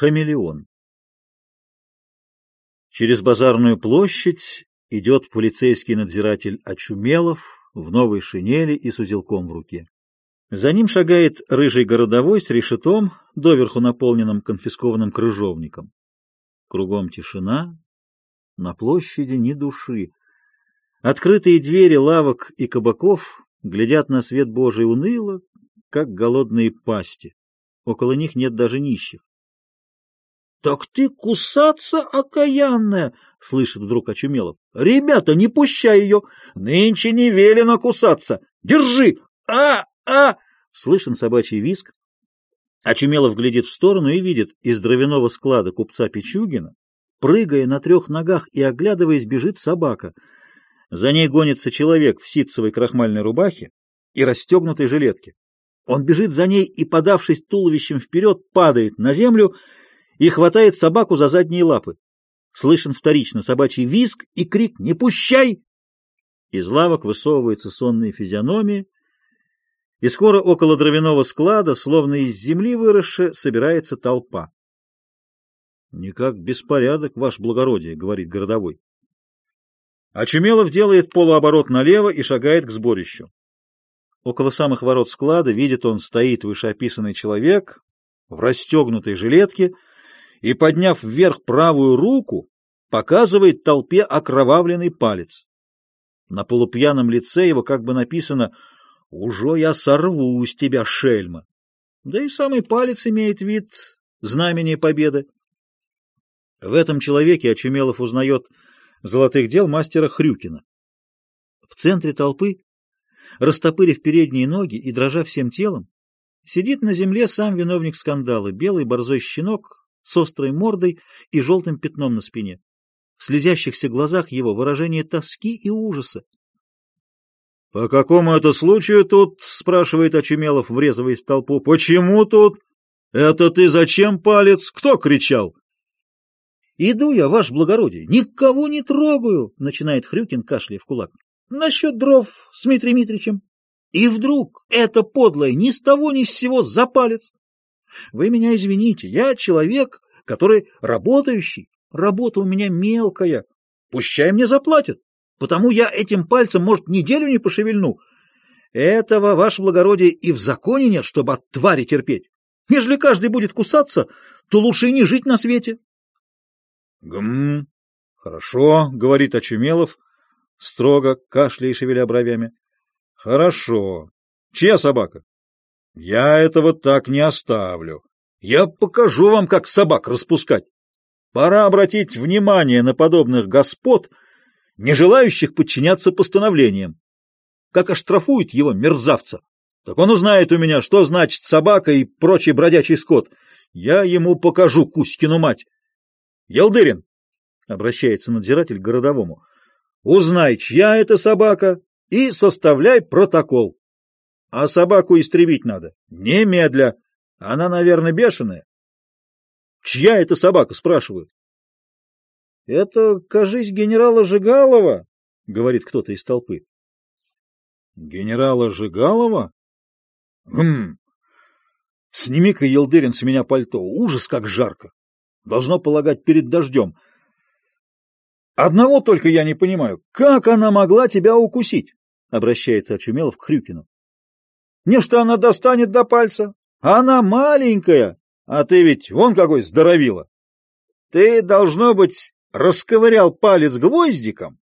Хамелеон. Через базарную площадь идет полицейский надзиратель Очумелов в новой шинели и с узелком в руке. За ним шагает рыжий городовой с решетом, доверху наполненным конфискованным крыжовником. Кругом тишина, на площади ни души. Открытые двери лавок и кабаков глядят на свет Божий уныло, как голодные пасти. Около них нет даже нищих. — Так ты кусаться, окаянная! — слышит вдруг Очумелов. — Ребята, не пущай ее! Нынче не велено кусаться! Держи! А! А! Слышен собачий виск. Очумелов глядит в сторону и видит из дровяного склада купца Пичугина, прыгая на трех ногах и оглядываясь, бежит собака. За ней гонится человек в ситцевой крахмальной рубахе и расстегнутой жилетке. Он бежит за ней и, подавшись туловищем вперед, падает на землю и хватает собаку за задние лапы. Слышен вторично собачий визг и крик «Не пущай!». Из лавок высовываются сонные физиономии, и скоро около дровяного склада, словно из земли выросшая, собирается толпа. — Никак беспорядок, ваше благородие, — говорит городовой. Очумелов делает полуоборот налево и шагает к сборищу. Около самых ворот склада, видит он, стоит вышеописанный человек в расстегнутой жилетке и, подняв вверх правую руку, показывает толпе окровавленный палец. На полупьяном лице его как бы написано «Уже я сорву с тебя, шельма!» Да и самый палец имеет вид знамения победы. В этом человеке Очумелов узнает золотых дел мастера Хрюкина. В центре толпы, растопырив передние ноги и дрожа всем телом, сидит на земле сам виновник скандала, белый борзой щенок с острой мордой и желтым пятном на спине. В слезящихся глазах его выражение тоски и ужаса. — По какому это случаю тут? — спрашивает Очумелов, врезываясь в толпу. — Почему тут? Это ты зачем палец? Кто кричал? — Иду я, ваше благородие, никого не трогаю, — начинает Хрюкин, кашляя в кулак. — Насчет дров с Дмитрием Митричем. И вдруг это подлое ни с того ни с сего за палец. Вы меня извините, я человек, который работающий, работа у меня мелкая. Пущай мне заплатят. Потому я этим пальцем, может, неделю не пошевельну. Этого, ваше благородие, и в законе нет, чтобы от твари терпеть. Ежели каждый будет кусаться, то лучше и не жить на свете. — Гм, хорошо, — говорит Очумелов, строго кашляя и шевеля бровями. — Хорошо. Чья собака? — Я этого так не оставлю. Я покажу вам, как собак распускать. Пора обратить внимание на подобных господ — не желающих подчиняться постановлениям. Как оштрафуют его мерзавца, так он узнает у меня, что значит собака и прочий бродячий скот. Я ему покажу Кузькину мать. Елдырин, — обращается надзиратель к городовому, — узнай, чья это собака, и составляй протокол. А собаку истребить надо. Немедля. Она, наверное, бешеная. Чья это собака, спрашивают. — Это, кажись, генерала Жигалова, — говорит кто-то из толпы. — Генерала Жигалова? Гм. Сними-ка, Елдырин, с меня пальто. Ужас, как жарко. Должно полагать перед дождем. Одного только я не понимаю. Как она могла тебя укусить? Обращается Очумелов к Хрюкину. Не что она достанет до пальца. Она маленькая, а ты ведь вон какой здоровила. Ты, должно быть, расковырял палец гвоздиком,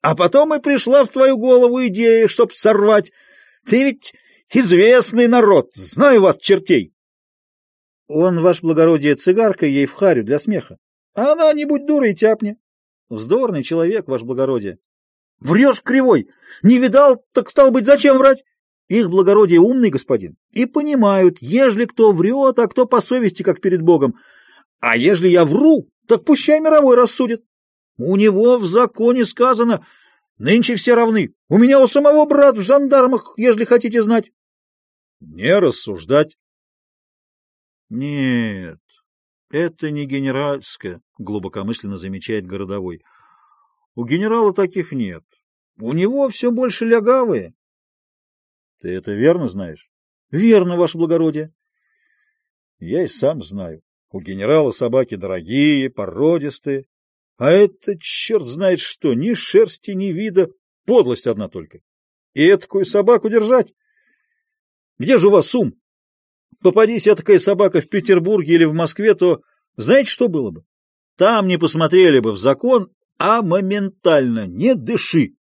а потом и пришла в твою голову идея, чтоб сорвать. Ты ведь известный народ, знаю вас, чертей. Он, ваше благородие, цигарка ей в харю для смеха. А она, не будь дурой, тяпни. Вздорный человек, ваше благородие. Врешь кривой. Не видал, так стал быть, зачем врать? Их благородие умный господин. И понимают, ежели кто врет, а кто по совести, как перед Богом. А ежели я вру, так пущай мировой рассудит. У него в законе сказано, нынче все равны. У меня у самого брат в жандармах, ежели хотите знать. Не рассуждать. Нет, это не генеральское, глубокомысленно замечает городовой. У генерала таких нет. У него все больше лягавые. Ты это верно знаешь? Верно, ваше благородие. Я и сам знаю. У генерала собаки дорогие, породистые. А это черт знает что, ни шерсти, ни вида, подлость одна только. И этакую собаку держать? Где же у вас ум? Попадись такая собака в Петербурге или в Москве, то знаете, что было бы? Там не посмотрели бы в закон, а моментально, не дыши.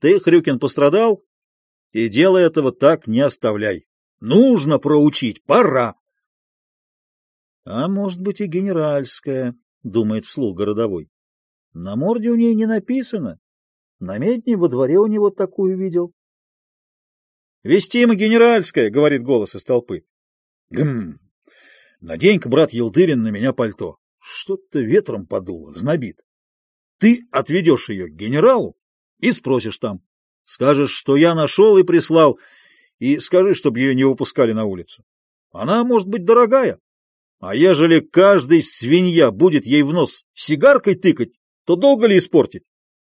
Ты, Хрюкин, пострадал, и дело этого так не оставляй. Нужно проучить, пора. А может быть и генеральская, думает вслух городовой. На морде у ней не написано. На медне во дворе у него такую видел. Вестима генеральская, говорит голос из толпы. Гм, надень-ка, брат Елдырин, на меня пальто. Что-то ветром подуло, знобит. Ты отведешь ее к генералу и спросишь там. Скажешь, что я нашел и прислал, и скажи, чтобы ее не выпускали на улицу. Она может быть дорогая. А ежели каждый свинья будет ей в нос сигаркой тыкать, то долго ли испортить?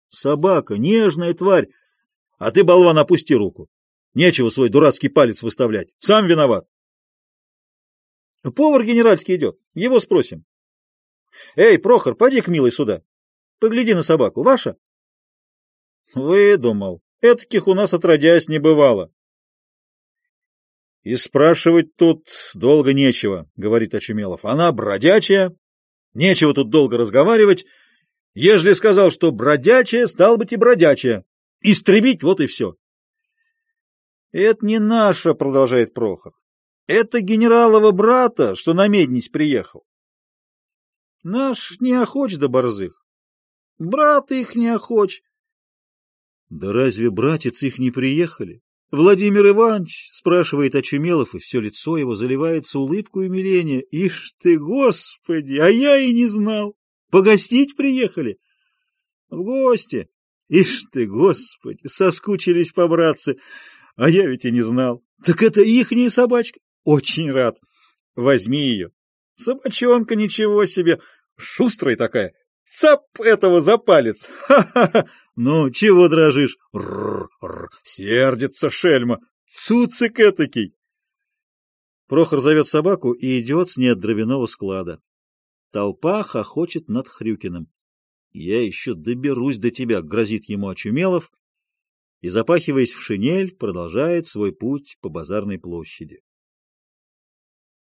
Собака, нежная тварь. А ты, болван, опусти руку. Нечего свой дурацкий палец выставлять. Сам виноват. Повар генеральский идет. Его спросим. Эй, Прохор, поди к милой сюда. Погляди на собаку. Ваша? Выдумал. Этаких у нас отродясь не бывало. И спрашивать тут долго нечего, говорит Очумелов. Она бродячая, нечего тут долго разговаривать. Ежели сказал, что бродячая, стал быть и бродячая. Истребить, вот и все. Это не наша, продолжает Прохор. Это генералова брата, что на меднись приехал. Наш не охоч до борзых. Брат их не охоч. Да разве братец их не приехали? Владимир Иванович, спрашивает Очумелов, и все лицо его заливается улыбкой умиления. Ишь ты, господи, а я и не знал. Погостить приехали? В гости. Ишь ты, господи, соскучились по-братцы, а я ведь и не знал. Так это ихняя собачка? Очень рад. Возьми ее. Собачонка, ничего себе, шустрая такая. Цап этого за палец. Ха-ха-ха. Ну, чего дрожишь? Р-р-р. Сердится шельма. Цуцик этакий. Прохор зовет собаку и идет с ней от дровяного склада. Толпа хохочет над Хрюкиным. «Я еще доберусь до тебя», — грозит ему Очумелов, и, запахиваясь в шинель, продолжает свой путь по базарной площади.